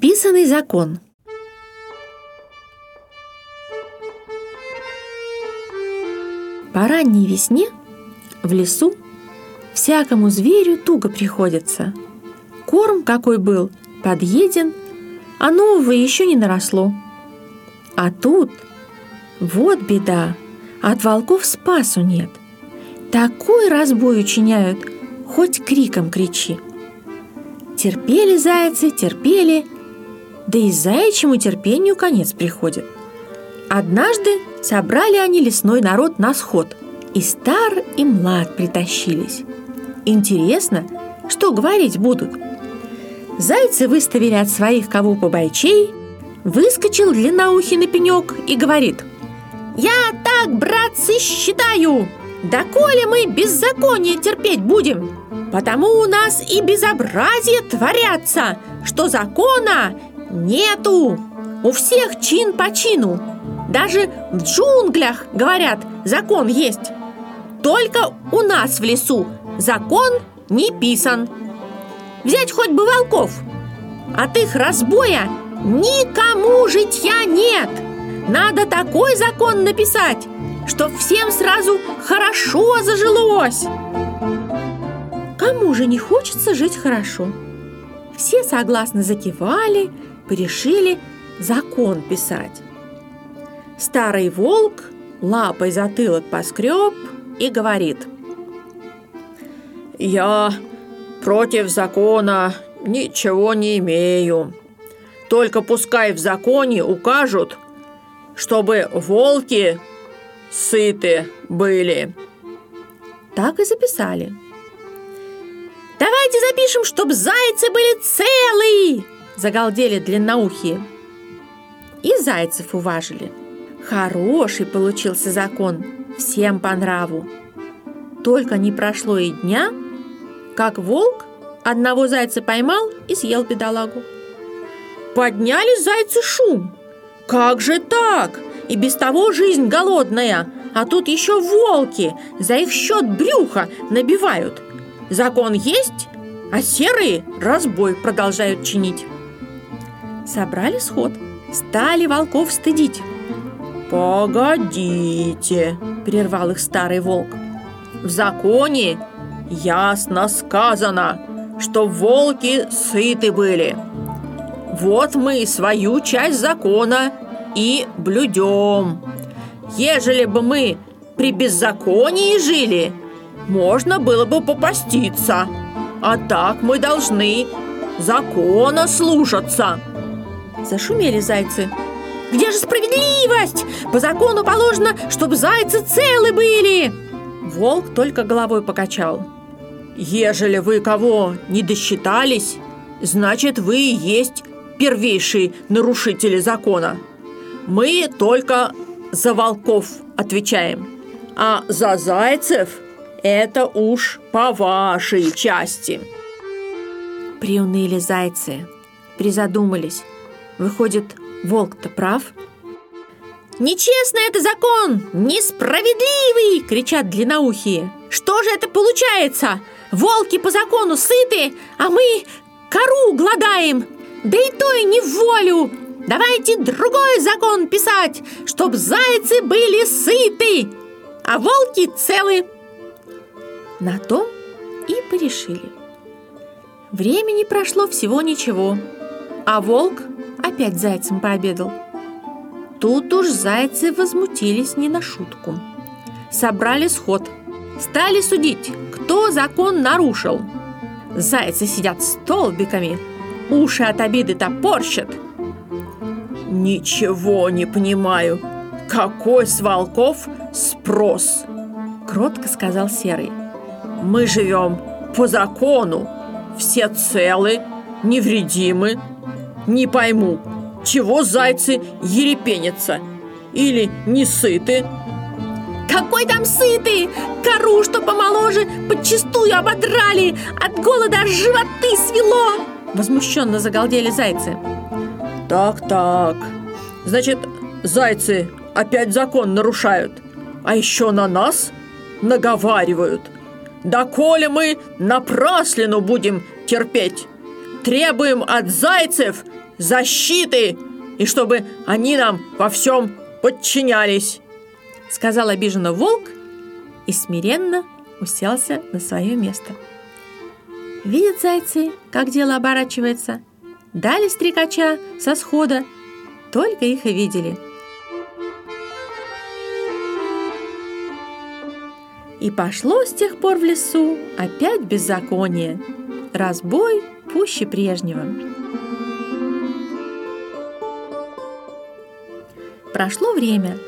Писанный закон По ранней весне в лесу всякому зверю туго приходится. Корм, какой был, подъеден, а нового еще не наросло. А тут вот беда, от волков спасу нет. Такой разбой учиняют, хоть криком кричи. Терпели зайцы, терпели, да и заячьему терпению конец приходит. Однажды собрали они лесной народ на сход, и стар, и млад притащились. Интересно, что говорить будут? Зайцы выставили от своих кого побойчей, выскочил длинноухий на пенек и говорит «Я так, братцы, считаю, доколе мы беззаконие терпеть будем, потому у нас и безобразие творятся, что закона нету, у всех чин по чину, даже в джунглях, говорят, закон есть. Только у нас в лесу закон не писан. Взять хоть бы волков. От их разбоя никому житья нет. Надо такой закон написать, чтоб всем сразу хорошо зажилось. Кому же не хочется жить хорошо? Все согласно закивали, порешили закон писать. Старый волк лапой затылок поскреб и говорит «Я против закона ничего не имею. Только пускай в законе укажут, чтобы волки сыты были». Так и записали. «Давайте запишем, чтобы зайцы были целые!» Загалдели длинноухие. И зайцев уважили – Хороший получился закон, всем по нраву. Только не прошло и дня, как волк одного зайца поймал и съел бедолагу. Подняли зайцы шум. Как же так? И без того жизнь голодная, а тут еще волки за их счет брюха набивают. Закон есть, а серые разбой продолжают чинить. Собрали сход, стали волков стыдить. «Погодите!» – прервал их старый волк. «В законе ясно сказано, что волки сыты были. Вот мы свою часть закона и блюдем. Ежели бы мы при беззаконии жили, можно было бы попаститься, а так мы должны закона слушаться». Зашумели зайцы – где же справедливость? По закону положено, чтобы зайцы целы были!» Волк только головой покачал. «Ежели вы кого не досчитались, значит, вы и есть первейшие нарушители закона. Мы только за волков отвечаем, а за зайцев это уж по вашей части». Приуныли зайцы, призадумались. Выходит, Волк-то прав. «Нечестный это закон! Несправедливый!» — кричат длинноухие. «Что же это получается? Волки по закону сыты, а мы кору гладаем! Да и то и не в волю! Давайте другой закон писать, чтоб зайцы были сыты, а волки целы!» На том и порешили. Времени прошло всего ничего, а волк опять зайцем пообедал. Тут уж зайцы возмутились не на шутку. Собрали сход, стали судить, кто закон нарушил. Зайцы сидят столбиками, уши от обиды топорщат. «Ничего не понимаю, какой с волков спрос?» Кротко сказал Серый. «Мы живем по закону, все целы, невредимы, не пойму, чего зайцы ерепенятся? Или не сыты? Какой там сыты? Кору, что помоложе, подчистую ободрали, от голода животы свело! Возмущенно загалдели зайцы. Так-так, значит, зайцы опять закон нарушают, а еще на нас наговаривают. Да коли мы напраслину будем терпеть, требуем от зайцев защиты, и чтобы они нам во всем подчинялись!» Сказал обиженно волк и смиренно уселся на свое место. Видят зайцы, как дело оборачивается. Дали стрекача со схода, только их и видели. И пошло с тех пор в лесу опять беззаконие, разбой пуще прежнего. Прошло время.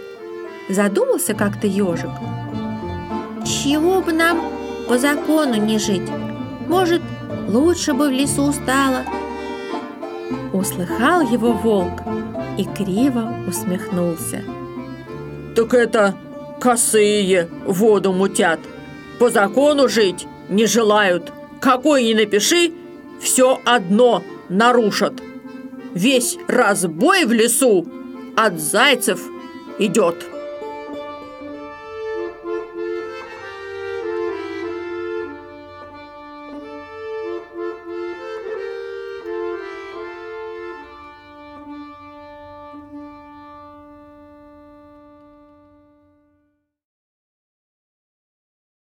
Задумался как-то ежик. Чего бы нам по закону не жить? Может, лучше бы в лесу стало? Услыхал его волк и криво усмехнулся. «Так это косые воду мутят. По закону жить не желают. Какой ни напиши, все одно нарушат. Весь разбой в лесу от зайцев идет».